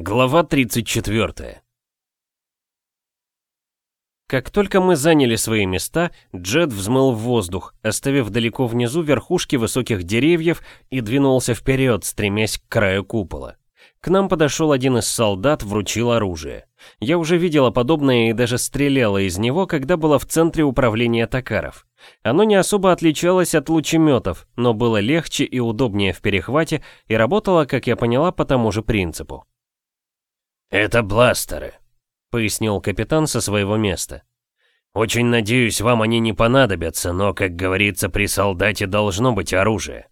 Глава 34 Как только мы заняли свои места, джет взмыл в воздух, оставив далеко внизу верхушки высоких деревьев и двинулся вперед, стремясь к краю купола. К нам подошел один из солдат, вручил оружие. Я уже видела подобное и даже стреляла из него, когда была в центре управления Токаров. Оно не особо отличалось от лучеметов, но было легче и удобнее в перехвате и работало, как я поняла, по тому же принципу. «Это бластеры», — пояснил капитан со своего места. «Очень надеюсь, вам они не понадобятся, но, как говорится, при солдате должно быть оружие».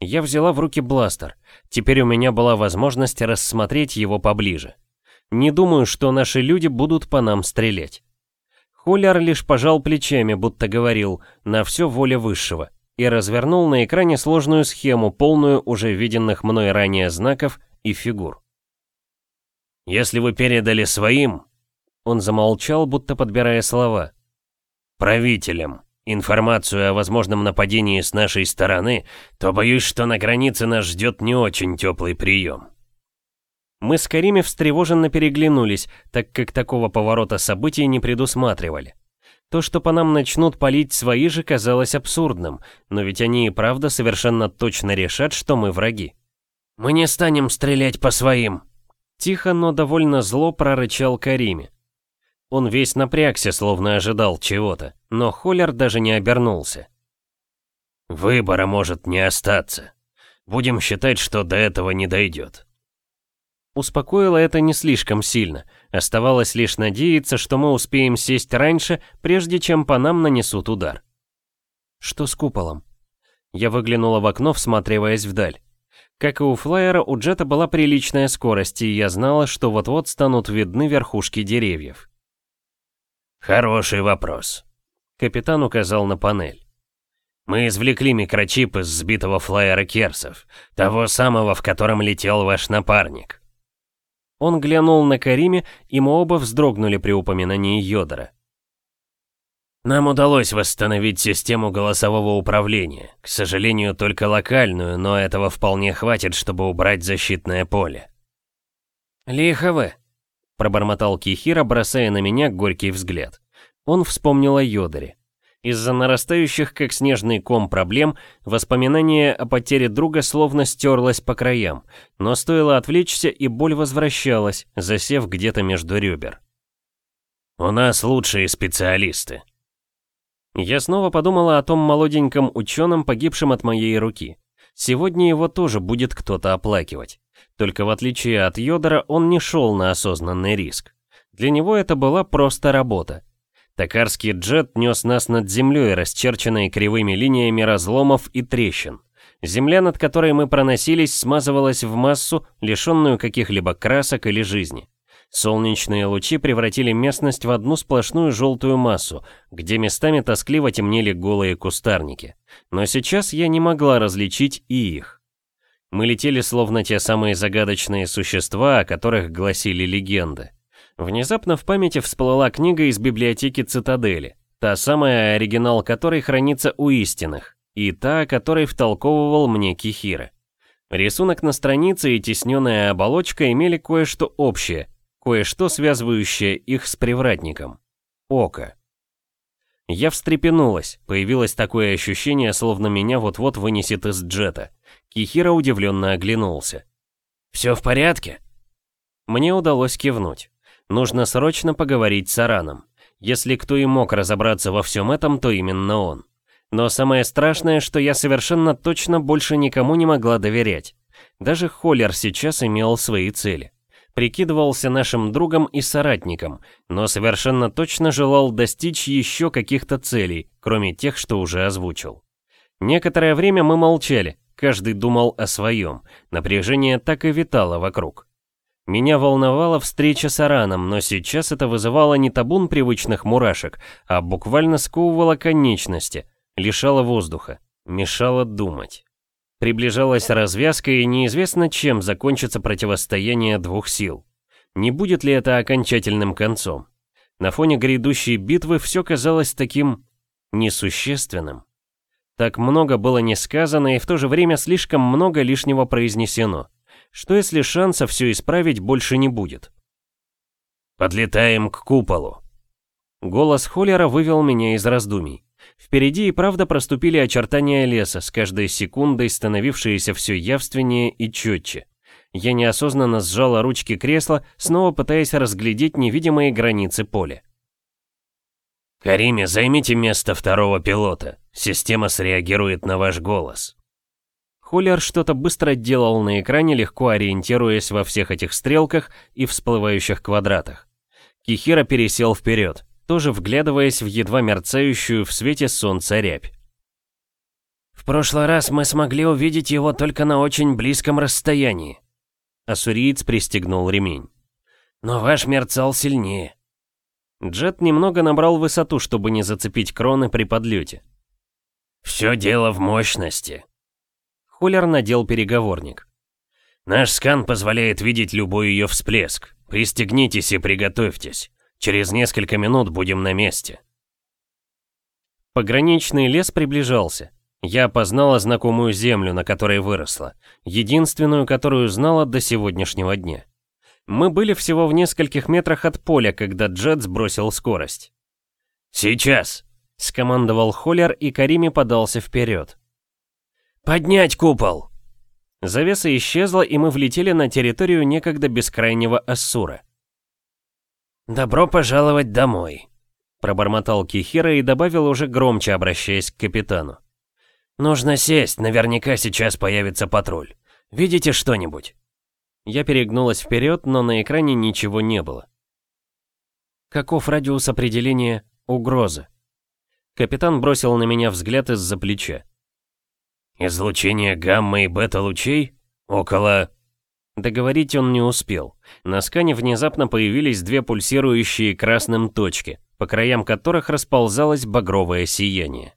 Я взяла в руки бластер. Теперь у меня была возможность рассмотреть его поближе. Не думаю, что наши люди будут по нам стрелять. Холлер лишь пожал плечами, будто говорил «на все воля высшего» и развернул на экране сложную схему, полную уже виденных мной ранее знаков и фигур. «Если вы передали своим...» Он замолчал, будто подбирая слова. «Правителям информацию о возможном нападении с нашей стороны, то боюсь, что на границе нас ждет не очень теплый прием. Мы с Карими встревоженно переглянулись, так как такого поворота событий не предусматривали. То, что по нам начнут палить свои же, казалось абсурдным, но ведь они и правда совершенно точно решат, что мы враги. «Мы не станем стрелять по своим!» Тихо, но довольно зло прорычал Кариме. Он весь напрягся, словно ожидал чего-то, но Холлер даже не обернулся. «Выбора может не остаться. Будем считать, что до этого не дойдет». Успокоило это не слишком сильно. Оставалось лишь надеяться, что мы успеем сесть раньше, прежде чем по нам нанесут удар. Что с куполом? Я выглянула в окно, всматриваясь вдаль. Как и у флайера, у джета была приличная скорость, и я знала, что вот-вот станут видны верхушки деревьев. «Хороший вопрос», — капитан указал на панель. «Мы извлекли микрочип из сбитого флайера Керсов, того самого, в котором летел ваш напарник». Он глянул на Кариме, и мы оба вздрогнули при упоминании Йодора. Нам удалось восстановить систему голосового управления, к сожалению, только локальную, но этого вполне хватит, чтобы убрать защитное поле. «Лихо вы», пробормотал Кихира, бросая на меня горький взгляд. Он вспомнил о Йодоре. Из-за нарастающих, как снежный ком, проблем, воспоминание о потере друга словно стерлось по краям, но стоило отвлечься, и боль возвращалась, засев где-то между ребер. «У нас лучшие специалисты». Я снова подумала о том молоденьком ученом, погибшем от моей руки. Сегодня его тоже будет кто-то оплакивать. Только в отличие от Йодора, он не шел на осознанный риск. Для него это была просто работа. Токарский джет нес нас над землей, расчерченной кривыми линиями разломов и трещин. Земля, над которой мы проносились, смазывалась в массу, лишенную каких-либо красок или жизни. Солнечные лучи превратили местность в одну сплошную желтую массу, где местами тоскливо темнели голые кустарники. Но сейчас я не могла различить и их. Мы летели словно те самые загадочные существа, о которых гласили легенды. Внезапно в памяти всплыла книга из библиотеки Цитадели, та самая оригинал которой хранится у истинных, и та, которой втолковывал мне Кихира. Рисунок на странице и тесненная оболочка имели кое-что общее, кое-что связывающее их с привратником. Око. Я встрепенулась, появилось такое ощущение, словно меня вот-вот вынесет из джета. Кихира удивленно оглянулся. «Все в порядке?» Мне удалось кивнуть. Нужно срочно поговорить с Араном. Если кто и мог разобраться во всем этом, то именно он. Но самое страшное, что я совершенно точно больше никому не могла доверять. Даже Холлер сейчас имел свои цели. Прикидывался нашим другом и соратником, но совершенно точно желал достичь еще каких-то целей, кроме тех, что уже озвучил. Некоторое время мы молчали, Каждый думал о своем, напряжение так и витало вокруг. Меня волновала встреча с Араном, но сейчас это вызывало не табун привычных мурашек, а буквально сковывало конечности, лишало воздуха, мешало думать. Приближалась развязка, и неизвестно, чем закончится противостояние двух сил. Не будет ли это окончательным концом? На фоне грядущей битвы все казалось таким несущественным. Так много было не сказано и в то же время слишком много лишнего произнесено. Что если шанса все исправить больше не будет? «Подлетаем к куполу». Голос Холлера вывел меня из раздумий. Впереди и правда проступили очертания леса, с каждой секундой становившиеся все явственнее и четче. Я неосознанно сжала ручки кресла, снова пытаясь разглядеть невидимые границы поля. «Кариме, займите место второго пилота. Система среагирует на ваш голос». Холлер что-то быстро делал на экране, легко ориентируясь во всех этих стрелках и всплывающих квадратах. Кихира пересел вперед, тоже вглядываясь в едва мерцающую в свете солнца рябь. «В прошлый раз мы смогли увидеть его только на очень близком расстоянии», Ассуриец пристегнул ремень. «Но ваш мерцал сильнее». Джет немного набрал высоту, чтобы не зацепить кроны при подлете. «Все дело в мощности». Холлер надел переговорник. «Наш скан позволяет видеть любой ее всплеск. Пристегнитесь и приготовьтесь. Через несколько минут будем на месте». Пограничный лес приближался. Я опознала знакомую землю, на которой выросла, единственную, которую знала до сегодняшнего дня. Мы были всего в нескольких метрах от поля, когда Джет сбросил скорость. «Сейчас!» — скомандовал Холлер, и Карими подался вперед. «Поднять купол!» Завеса исчезла, и мы влетели на территорию некогда бескрайнего Ассура. «Добро пожаловать домой!» Пробормотал Кихира и добавил уже громче, обращаясь к капитану. «Нужно сесть, наверняка сейчас появится патруль. Видите что-нибудь?» Я перегнулась вперед, но на экране ничего не было. Каков радиус определения угрозы? Капитан бросил на меня взгляд из-за плеча. «Излучение гамма и бета-лучей? Около...» Договорить он не успел. На скане внезапно появились две пульсирующие красным точки, по краям которых расползалось багровое сияние.